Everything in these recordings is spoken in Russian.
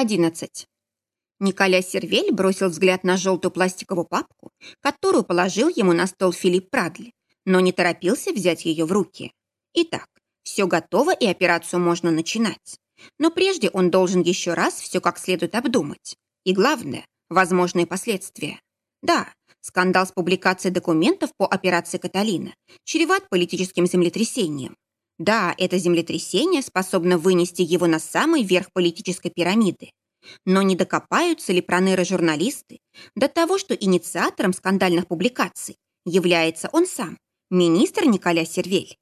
11. Николя Сервель бросил взгляд на желтую пластиковую папку, которую положил ему на стол Филипп Прадли, но не торопился взять ее в руки. Итак, все готово и операцию можно начинать. Но прежде он должен еще раз все как следует обдумать. И главное, возможные последствия. Да, скандал с публикацией документов по операции «Каталина» чреват политическим землетрясением. Да, это землетрясение способно вынести его на самый верх политической пирамиды. Но не докопаются ли проныры-журналисты до того, что инициатором скандальных публикаций является он сам, министр Николя Сервель?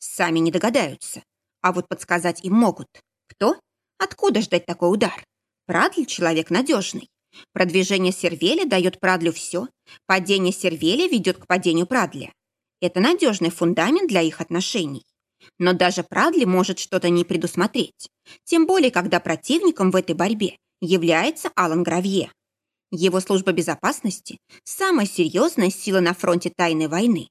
Сами не догадаются, а вот подсказать им могут. Кто? Откуда ждать такой удар? Прадль человек надежный. Продвижение Сервеля дает Прадлю все, падение Сервеля ведет к падению Прадля. Это надежный фундамент для их отношений. Но даже Прадли может что-то не предусмотреть, тем более, когда противником в этой борьбе является Алан Гравье. Его служба безопасности – самая серьезная сила на фронте тайной войны.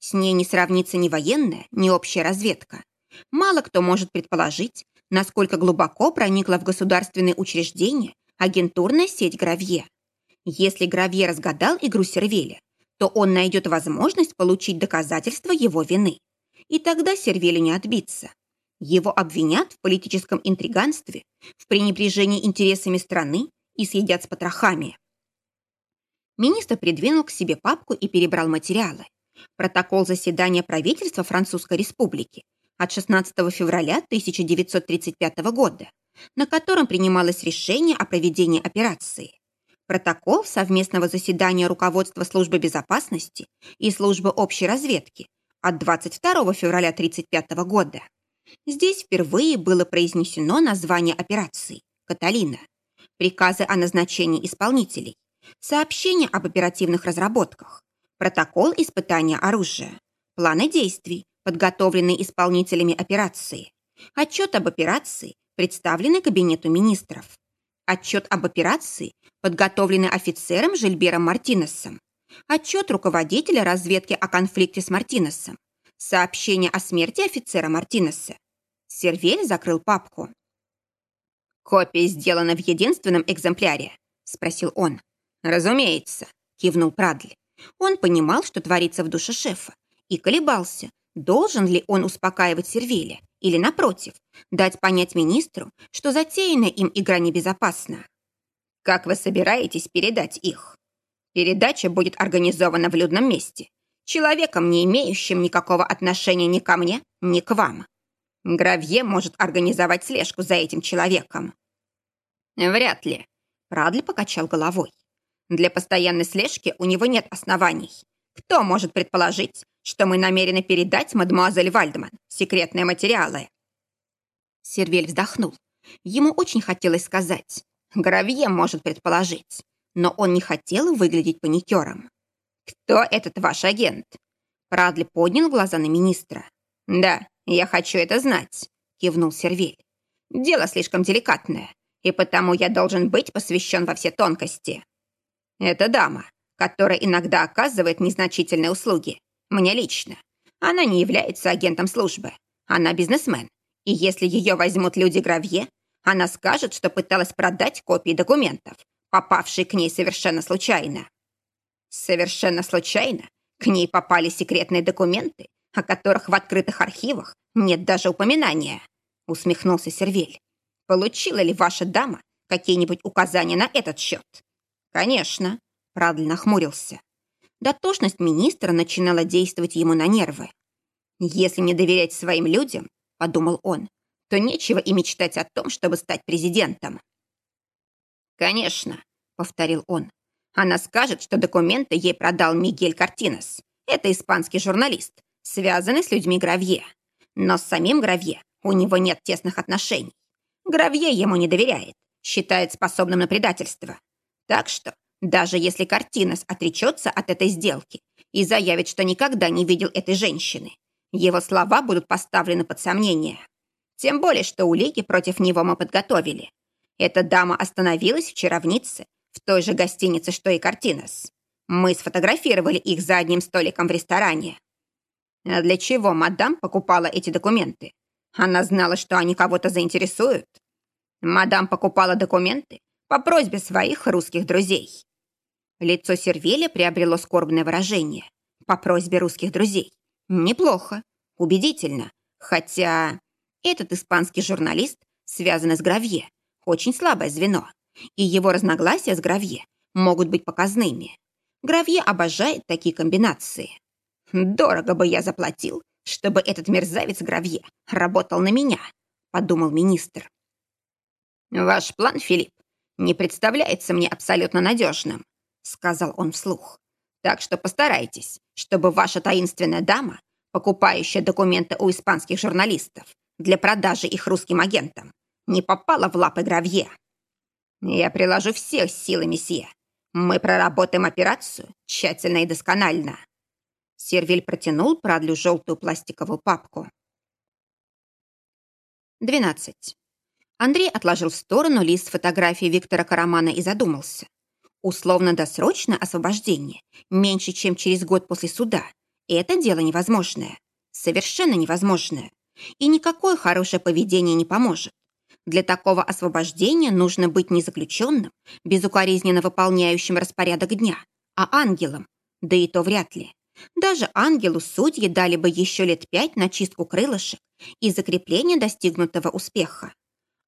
С ней не сравнится ни военная, ни общая разведка. Мало кто может предположить, насколько глубоко проникла в государственные учреждения агентурная сеть Гравье. Если Гравье разгадал игру Сервеля, то он найдет возможность получить доказательства его вины. И тогда Сервелю не отбиться. Его обвинят в политическом интриганстве, в пренебрежении интересами страны и съедят с потрохами. Министр придвинул к себе папку и перебрал материалы. Протокол заседания правительства Французской Республики от 16 февраля 1935 года, на котором принималось решение о проведении операции. Протокол совместного заседания руководства службы безопасности и службы общей разведки от 22 февраля 1935 года. Здесь впервые было произнесено название операции «Каталина», приказы о назначении исполнителей, сообщения об оперативных разработках, протокол испытания оружия, планы действий, подготовленные исполнителями операции, отчет об операции, представленный Кабинету министров, отчет об операции, подготовленный офицером Жильбером Мартинесом, отчет руководителя разведки о конфликте с Мартинесом, сообщение о смерти офицера Мартинеса. Сервель закрыл папку. «Копия сделана в единственном экземпляре?» – спросил он. «Разумеется», – кивнул Прадли. Он понимал, что творится в душе шефа, и колебался, должен ли он успокаивать Сервеля или, напротив, дать понять министру, что затеянная им игра небезопасна. «Как вы собираетесь передать их?» Передача будет организована в людном месте, человеком, не имеющим никакого отношения ни ко мне, ни к вам. Гравье может организовать слежку за этим человеком. Вряд ли. Прадли покачал головой. Для постоянной слежки у него нет оснований. Кто может предположить, что мы намерены передать мадемуазель Вальдман секретные материалы?» Сервель вздохнул. Ему очень хотелось сказать. Гравье может предположить но он не хотел выглядеть паникером. «Кто этот ваш агент?» Прадли поднял глаза на министра. «Да, я хочу это знать», — кивнул Сервель. «Дело слишком деликатное, и потому я должен быть посвящен во все тонкости. Это дама, которая иногда оказывает незначительные услуги. Мне лично. Она не является агентом службы. Она бизнесмен. И если ее возьмут люди Гравье, она скажет, что пыталась продать копии документов, попавший к ней совершенно случайно. Совершенно случайно к ней попали секретные документы, о которых в открытых архивах нет даже упоминания, усмехнулся Сервель. Получила ли ваша дама какие-нибудь указания на этот счет? Конечно, правильно хмурился. Дотошность министра начинала действовать ему на нервы. «Если не доверять своим людям, — подумал он, — то нечего и мечтать о том, чтобы стать президентом. «Конечно», — повторил он. «Она скажет, что документы ей продал Мигель Картинес. Это испанский журналист, связанный с людьми Гравье. Но с самим Гравье у него нет тесных отношений. Гравье ему не доверяет, считает способным на предательство. Так что, даже если Картинес отречется от этой сделки и заявит, что никогда не видел этой женщины, его слова будут поставлены под сомнение. Тем более, что улики против него мы подготовили. Эта дама остановилась вчера в Ницце, в той же гостинице, что и Картинес. Мы сфотографировали их за одним столиком в ресторане. А для чего мадам покупала эти документы? Она знала, что они кого-то заинтересуют? Мадам покупала документы по просьбе своих русских друзей. Лицо Сервеля приобрело скорбное выражение. По просьбе русских друзей. Неплохо. Убедительно. Хотя этот испанский журналист связан с Гравье. Очень слабое звено. И его разногласия с Гравье могут быть показными. Гравье обожает такие комбинации. Дорого бы я заплатил, чтобы этот мерзавец Гравье работал на меня, подумал министр. Ваш план, Филипп, не представляется мне абсолютно надежным, сказал он вслух. Так что постарайтесь, чтобы ваша таинственная дама, покупающая документы у испанских журналистов для продажи их русским агентам, не попала в лапы Гравье. Я приложу все силы, месье. Мы проработаем операцию тщательно и досконально. Сервиль протянул Прадлю желтую пластиковую папку. 12. Андрей отложил в сторону лист фотографии Виктора Карамана и задумался. Условно-досрочное освобождение меньше, чем через год после суда. Это дело невозможное. Совершенно невозможное. И никакое хорошее поведение не поможет. Для такого освобождения нужно быть не заключенным, безукоризненно выполняющим распорядок дня, а ангелом. Да и то вряд ли. Даже ангелу судьи дали бы еще лет пять на чистку крылышек и закрепление достигнутого успеха.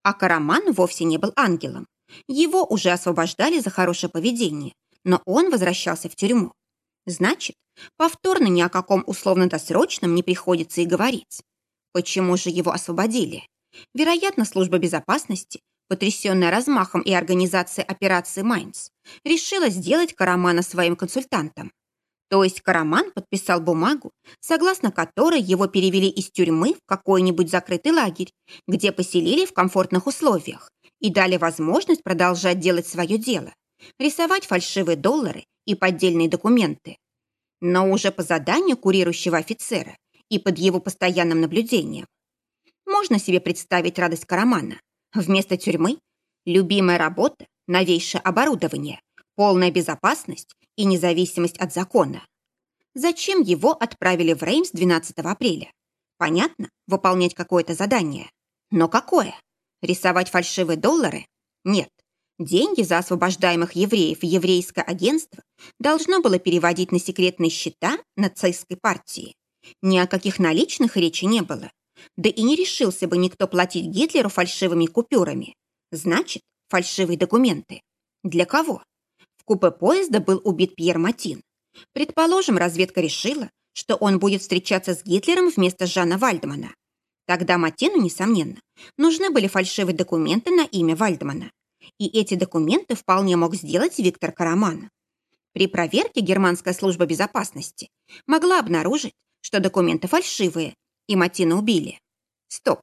А Караман вовсе не был ангелом. Его уже освобождали за хорошее поведение, но он возвращался в тюрьму. Значит, повторно ни о каком условно-досрочном не приходится и говорить. Почему же его освободили? Вероятно, служба безопасности, потрясенная размахом и организацией операции «Майнц», решила сделать Карамана своим консультантом. То есть Караман подписал бумагу, согласно которой его перевели из тюрьмы в какой-нибудь закрытый лагерь, где поселили в комфортных условиях и дали возможность продолжать делать свое дело, рисовать фальшивые доллары и поддельные документы. Но уже по заданию курирующего офицера и под его постоянным наблюдением. Можно себе представить радость Карамана. Вместо тюрьмы – любимая работа, новейшее оборудование, полная безопасность и независимость от закона. Зачем его отправили в Реймс 12 апреля? Понятно, выполнять какое-то задание. Но какое? Рисовать фальшивые доллары? Нет. Деньги за освобождаемых евреев еврейское агентство должно было переводить на секретные счета нацистской партии. Ни о каких наличных речи не было. Да и не решился бы никто платить Гитлеру фальшивыми купюрами. Значит, фальшивые документы. Для кого? купе поезда был убит Пьер Матин. Предположим, разведка решила, что он будет встречаться с Гитлером вместо Жана Вальдмана. Тогда Матину, несомненно, нужны были фальшивые документы на имя Вальдмана. И эти документы вполне мог сделать Виктор Караман. При проверке германская служба безопасности могла обнаружить, что документы фальшивые, и Матина убили. Стоп.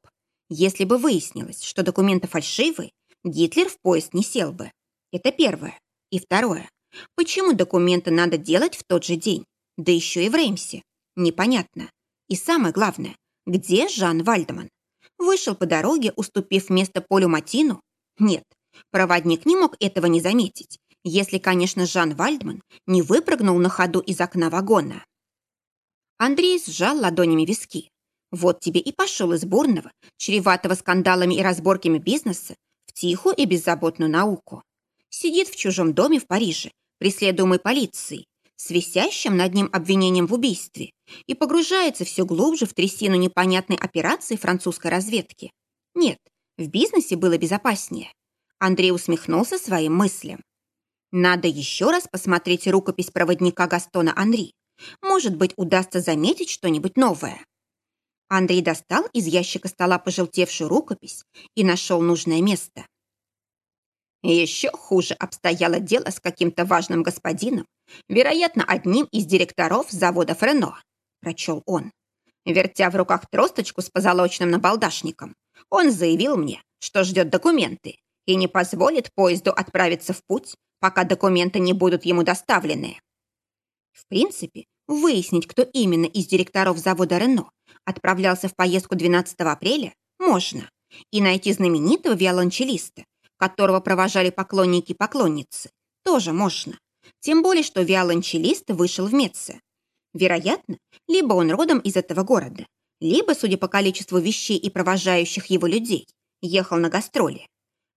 Если бы выяснилось, что документы фальшивые, Гитлер в поезд не сел бы. Это первое. И второе. Почему документы надо делать в тот же день? Да еще и в Реймсе. Непонятно. И самое главное, где Жан Вальдеман? Вышел по дороге, уступив место Полю Матину? Нет, проводник не мог этого не заметить, если, конечно, Жан Вальдман не выпрыгнул на ходу из окна вагона. Андрей сжал ладонями виски. Вот тебе и пошел из бурного, чреватого скандалами и разборками бизнеса, в тихую и беззаботную науку сидит в чужом доме в Париже, преследуемый полицией, с висящим над ним обвинением в убийстве и погружается все глубже в трясину непонятной операции французской разведки. Нет, в бизнесе было безопаснее. Андрей усмехнулся своим мыслям. Надо еще раз посмотреть рукопись проводника Гастона Анри. Может быть, удастся заметить что-нибудь новое. Андрей достал из ящика стола пожелтевшую рукопись и нашел нужное место. Еще хуже обстояло дело с каким-то важным господином, вероятно, одним из директоров завода Френо, прочел он. Вертя в руках тросточку с позолоченным набалдашником, он заявил мне, что ждет документы и не позволит поезду отправиться в путь, пока документы не будут ему доставлены. В принципе, выяснить, кто именно из директоров завода Рено отправлялся в поездку 12 апреля, можно, и найти знаменитого виолончелиста, которого провожали поклонники и поклонницы, тоже можно. Тем более, что виолончелист вышел в Меце. Вероятно, либо он родом из этого города, либо, судя по количеству вещей и провожающих его людей, ехал на гастроли.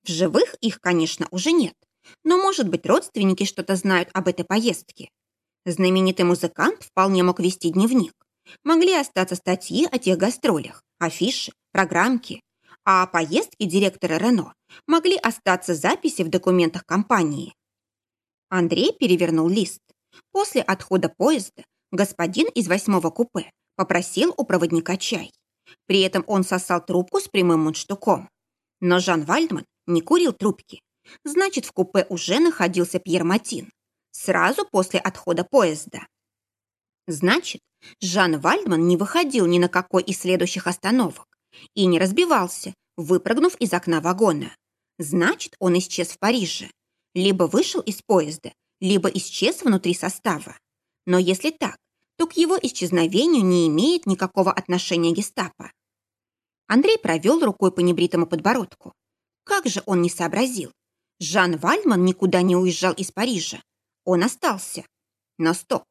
В живых их, конечно, уже нет, но, может быть, родственники что-то знают об этой поездке. Знаменитый музыкант вполне мог вести дневник. Могли остаться статьи о тех гастролях, афиши, программки. А о поездке директора Рено могли остаться записи в документах компании. Андрей перевернул лист. После отхода поезда господин из восьмого купе попросил у проводника чай. При этом он сосал трубку с прямым мундштуком. Но Жан Вальдман не курил трубки. Значит, в купе уже находился Пьер Матин. Сразу после отхода поезда. Значит, Жан Вальдман не выходил ни на какой из следующих остановок и не разбивался, выпрыгнув из окна вагона. Значит, он исчез в Париже. Либо вышел из поезда, либо исчез внутри состава. Но если так, то к его исчезновению не имеет никакого отношения гестапо. Андрей провел рукой по небритому подбородку. Как же он не сообразил? Жан Вальман никуда не уезжал из Парижа. Он остался. Но стоп.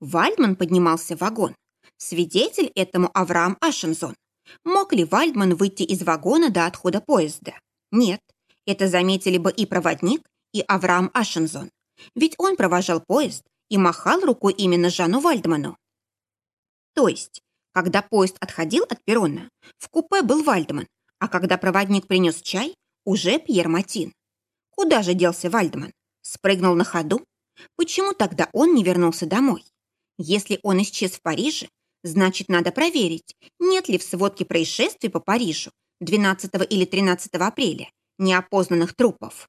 Вальдман поднимался в вагон. Свидетель этому Авраам Ашензон. Мог ли Вальдман выйти из вагона до отхода поезда? Нет. Это заметили бы и проводник, и Авраам Ашензон. Ведь он провожал поезд, и махал рукой именно Жану Вальдману. То есть, когда поезд отходил от перрона, в купе был Вальдман, а когда проводник принес чай, уже Пьер Матин. Куда же делся Вальдман? Спрыгнул на ходу? Почему тогда он не вернулся домой? Если он исчез в Париже, значит, надо проверить, нет ли в сводке происшествий по Парижу 12 или 13 апреля неопознанных трупов.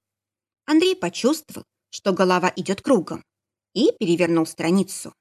Андрей почувствовал, что голова идет кругом и перевернул страницу.